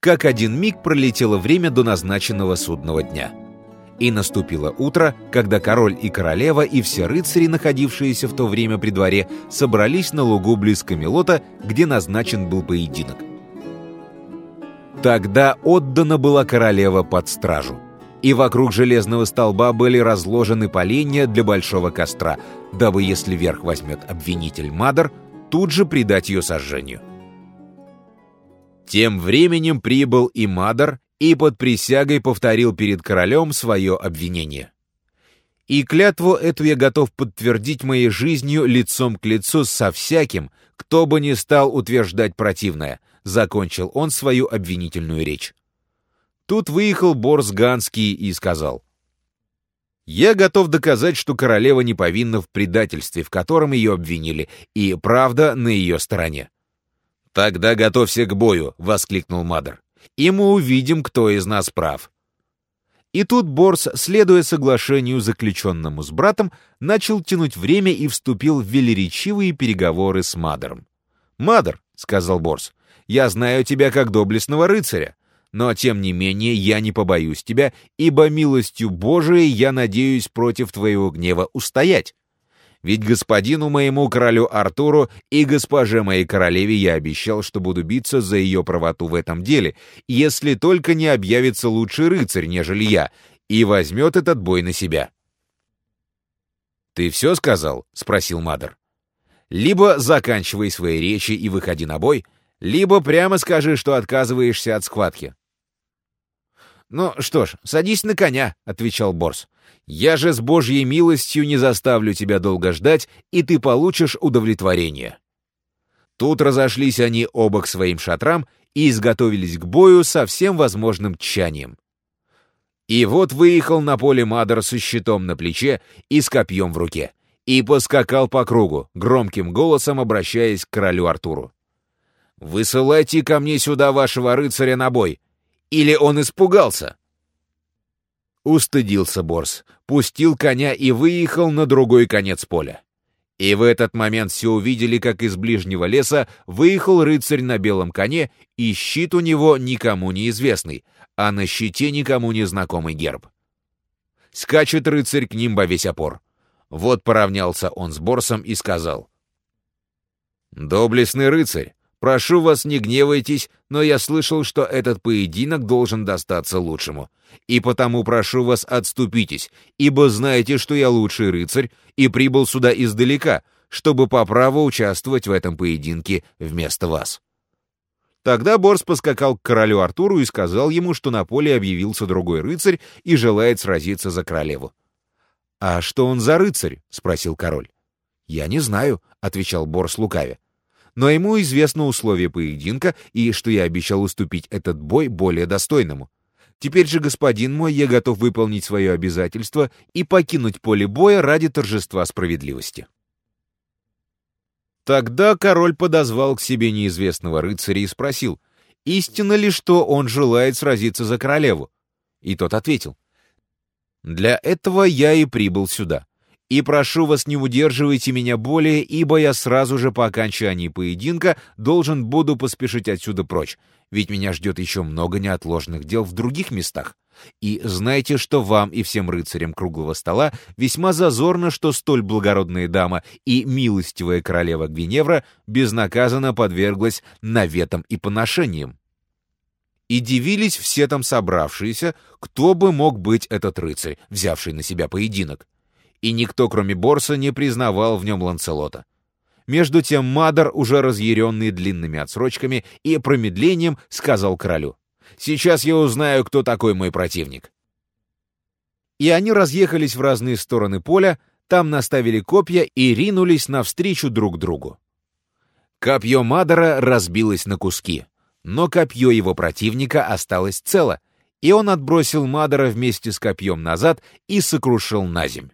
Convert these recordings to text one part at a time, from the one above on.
как один миг пролетело время до назначенного судного дня. И наступило утро, когда король и королева и все рыцари, находившиеся в то время при дворе, собрались на лугу близ Камелота, где назначен был поединок. Тогда отдана была королева под стражу. И вокруг железного столба были разложены поленья для большого костра, дабы, если верх возьмет обвинитель Мадр, тут же предать ее сожжению. Тем временем прибыл и Мадр, и под присягой повторил перед королем свое обвинение. И клятву эту я готов подтвердить моей жизнью лицом к лицу со всяким, кто бы ни стал утверждать противное, закончил он свою обвинительную речь. Тут выехал Борс Ганский и сказал, «Я готов доказать, что королева не повинна в предательстве, в котором ее обвинили, и правда на ее стороне». «Тогда готовься к бою!» — воскликнул Мадр. «И мы увидим, кто из нас прав». И тут Борс, следуя соглашению, заключенному с братом, начал тянуть время и вступил в велеречивые переговоры с Мадером. «Мадер», — сказал Борс, — «я знаю тебя как доблестного рыцаря, но тем не менее я не побоюсь тебя, ибо милостью Божией я надеюсь против твоего гнева устоять. Ведь господину моему королю Артуру и госпоже моей королеве я обещал, что буду биться за ее правоту в этом деле, если только не объявится лучший рыцарь, нежели я, и возьмет этот бой на себя. «Ты все сказал?» — спросил Мадр. «Либо заканчивай свои речи и выходи на бой, либо прямо скажи, что отказываешься от схватки». «Ну что ж, садись на коня», — отвечал Борс. Я же с Божьей милостью не заставлю тебя долго ждать, и ты получишь удовлетворение». Тут разошлись они оба к своим шатрам и изготовились к бою со всем возможным тчанием. И вот выехал на поле Мадр со щитом на плече и с копьем в руке, и поскакал по кругу, громким голосом обращаясь к королю Артуру. «Высылайте ко мне сюда вашего рыцаря на бой! Или он испугался?» Устыдился Борс, пустил коня и выехал на другой конец поля. И в этот момент все увидели, как из ближнего леса выехал рыцарь на белом коне, и щит у него никому не известный, а на щите никому не знакомый герб. Скачет рыцарь к ним во весь опор. Вот поравнялся он с Борсом и сказал. «Доблестный рыцарь, Прошу вас, не гневайтесь, но я слышал, что этот поединок должен достаться лучшему. И потому прошу вас, отступитесь, ибо знаете, что я лучший рыцарь и прибыл сюда издалека, чтобы по праву участвовать в этом поединке вместо вас». Тогда Борс поскакал к королю Артуру и сказал ему, что на поле объявился другой рыцарь и желает сразиться за королеву. «А что он за рыцарь?» — спросил король. «Я не знаю», — отвечал Борс лукаве но ему известно условие поединка и что я обещал уступить этот бой более достойному. Теперь же, господин мой, я готов выполнить свое обязательство и покинуть поле боя ради торжества справедливости. Тогда король подозвал к себе неизвестного рыцаря и спросил, истинно ли, что он желает сразиться за королеву? И тот ответил, «Для этого я и прибыл сюда. И прошу вас, не удерживайте меня более, ибо я сразу же по окончании поединка должен буду поспешить отсюда прочь, ведь меня ждет еще много неотложных дел в других местах. И знайте, что вам и всем рыцарям круглого стола весьма зазорно, что столь благородная дама и милостивая королева Гвиневра безнаказанно подверглась наветам и поношениям. И дивились все там собравшиеся, кто бы мог быть этот рыцарь, взявший на себя поединок и никто, кроме Борса, не признавал в нем Ланцелота. Между тем Мадр, уже разъяренный длинными отсрочками и промедлением, сказал королю, «Сейчас я узнаю, кто такой мой противник». И они разъехались в разные стороны поля, там наставили копья и ринулись навстречу друг другу. Копье Мадера разбилось на куски, но копье его противника осталось цело, и он отбросил Мадера вместе с копьем назад и сокрушил на земь.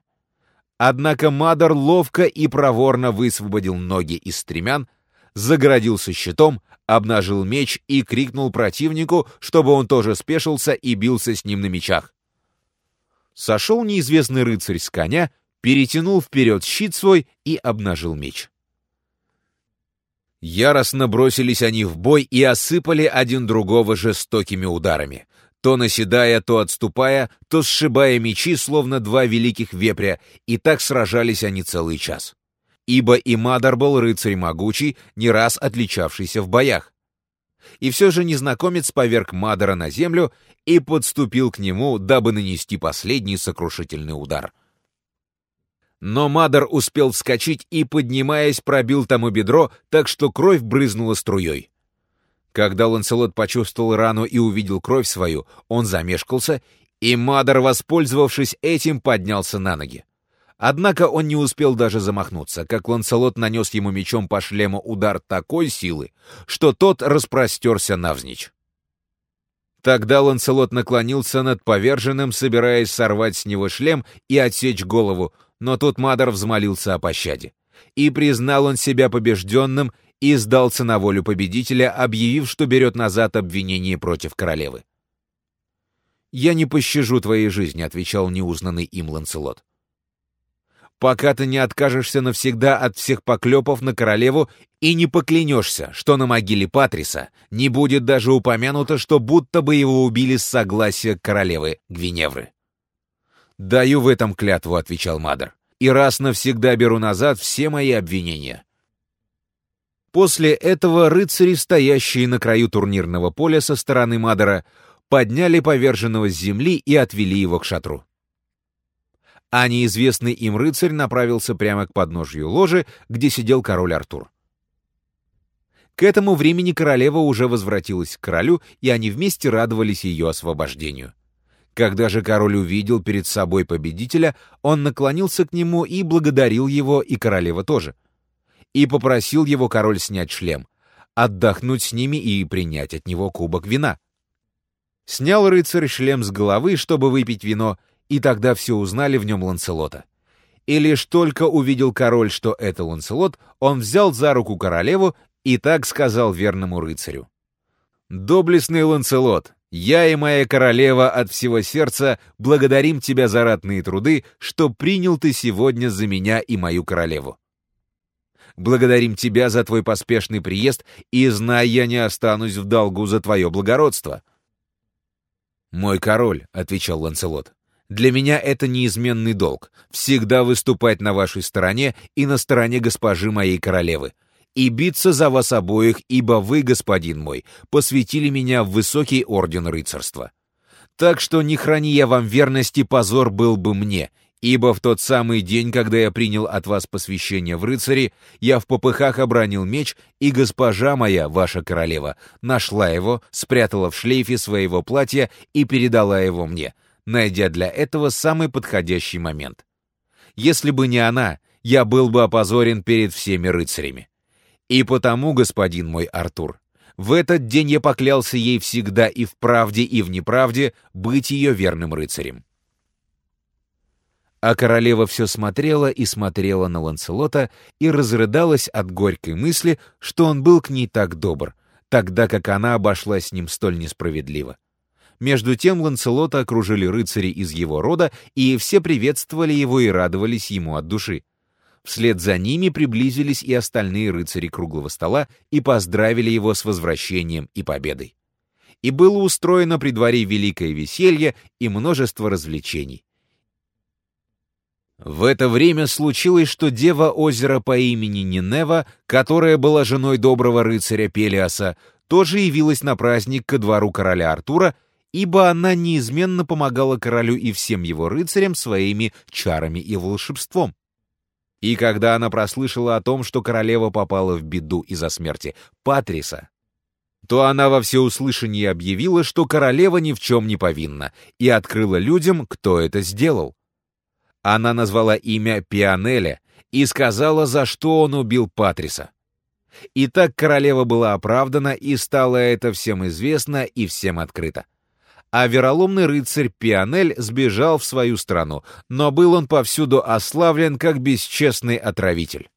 Однако Мадор ловко и проворно высвободил ноги из стремян, загородился щитом, обнажил меч и крикнул противнику, чтобы он тоже спешился и бился с ним на мечах. Сошел неизвестный рыцарь с коня, перетянул вперед щит свой и обнажил меч. Яростно бросились они в бой и осыпали один другого жестокими ударами. То наседая, то отступая, то сшибая мечи, словно два великих вепря, и так сражались они целый час. Ибо и Мадар был рыцарь могучий, не раз отличавшийся в боях. И все же незнакомец поверг Мадара на землю и подступил к нему, дабы нанести последний сокрушительный удар — но Мадар успел вскочить и, поднимаясь, пробил тому бедро, так что кровь брызнула струей. Когда Ланселот почувствовал рану и увидел кровь свою, он замешкался, и Мадар, воспользовавшись этим, поднялся на ноги. Однако он не успел даже замахнуться, как Ланселот нанес ему мечом по шлему удар такой силы, что тот распростерся навзничь. Тогда Ланселот наклонился над поверженным, собираясь сорвать с него шлем и отсечь голову, но тут Мадер взмолился о пощаде. И признал он себя побежденным и сдался на волю победителя, объявив, что берет назад обвинение против королевы. «Я не пощажу твоей жизни», — отвечал неузнанный им Ланселот. «Пока ты не откажешься навсегда от всех поклепов на королеву и не поклянешься, что на могиле Патриса не будет даже упомянуто, что будто бы его убили с согласия королевы Гвиневры». «Даю в этом клятву», — отвечал Мадр, «и раз навсегда беру назад все мои обвинения». После этого рыцари, стоящие на краю турнирного поля со стороны Мадера, подняли поверженного с земли и отвели его к шатру. А неизвестный им рыцарь направился прямо к подножью ложи, где сидел король Артур. К этому времени королева уже возвратилась к королю, и они вместе радовались ее освобождению. Когда же король увидел перед собой победителя, он наклонился к нему и благодарил его, и королева тоже. И попросил его король снять шлем, отдохнуть с ними и принять от него кубок вина. Снял рыцарь шлем с головы, чтобы выпить вино, и тогда все узнали в нем Ланселота. И лишь только увидел король, что это Ланселот, он взял за руку королеву и так сказал верному рыцарю. «Доблестный Ланселот, я и моя королева от всего сердца благодарим тебя за ратные труды, что принял ты сегодня за меня и мою королеву. Благодарим тебя за твой поспешный приезд, и, знай, я не останусь в долгу за твое благородство». «Мой король», — отвечал Ланселот, — «для меня это неизменный долг — всегда выступать на вашей стороне и на стороне госпожи моей королевы, и биться за вас обоих, ибо вы, господин мой, посвятили меня в высокий орден рыцарства. Так что не храни я вам верности, позор был бы мне, ибо в тот самый день, когда я принял от вас посвящение в рыцари, я в попыхах обронил меч, и госпожа моя, ваша королева, нашла его, спрятала в шлейфе своего платья и передала его мне, найдя для этого самый подходящий момент. Если бы не она, я был бы опозорен перед всеми рыцарями. И потому, господин мой Артур, в этот день я поклялся ей всегда и в правде, и в неправде быть ее верным рыцарем. А королева все смотрела и смотрела на Ланселота и разрыдалась от горькой мысли, что он был к ней так добр, тогда как она обошлась с ним столь несправедливо. Между тем Ланселота окружили рыцари из его рода, и все приветствовали его и радовались ему от души. Вслед за ними приблизились и остальные рыцари круглого стола и поздравили его с возвращением и победой. И было устроено при дворе великое веселье и множество развлечений. В это время случилось, что дева озера по имени Нинева, которая была женой доброго рыцаря Пелиаса, тоже явилась на праздник ко двору короля Артура, ибо она неизменно помогала королю и всем его рыцарям своими чарами и волшебством. И когда она прослышала о том, что королева попала в беду из-за смерти Патриса, то она во всеуслышание объявила, что королева ни в чем не повинна, и открыла людям, кто это сделал. Она назвала имя Пионеля и сказала, за что он убил Патриса. И так королева была оправдана, и стало это всем известно и всем открыто а вероломный рыцарь Пионель сбежал в свою страну, но был он повсюду ославлен как бесчестный отравитель.